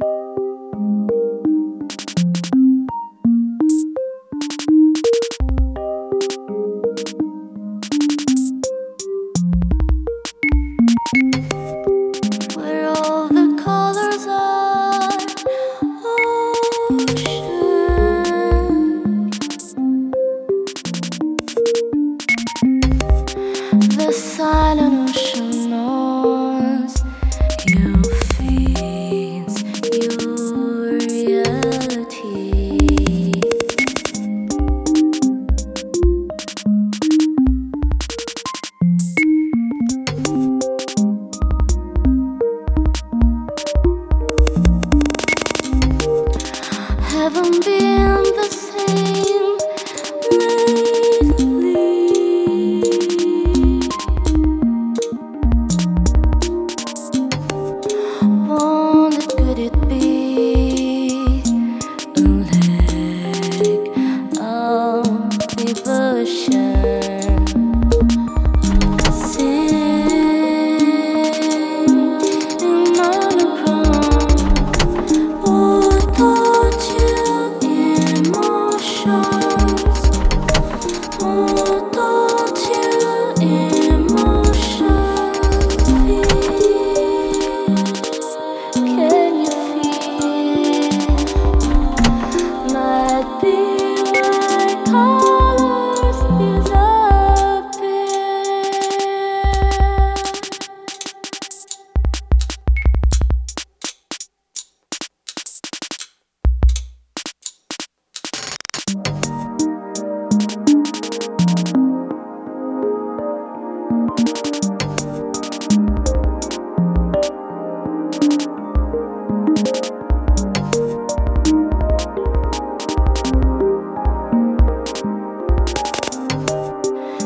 Where Haven't been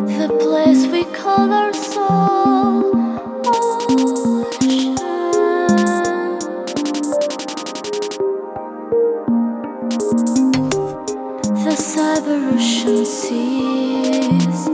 The place we call our soul ocean. The cyber ocean sees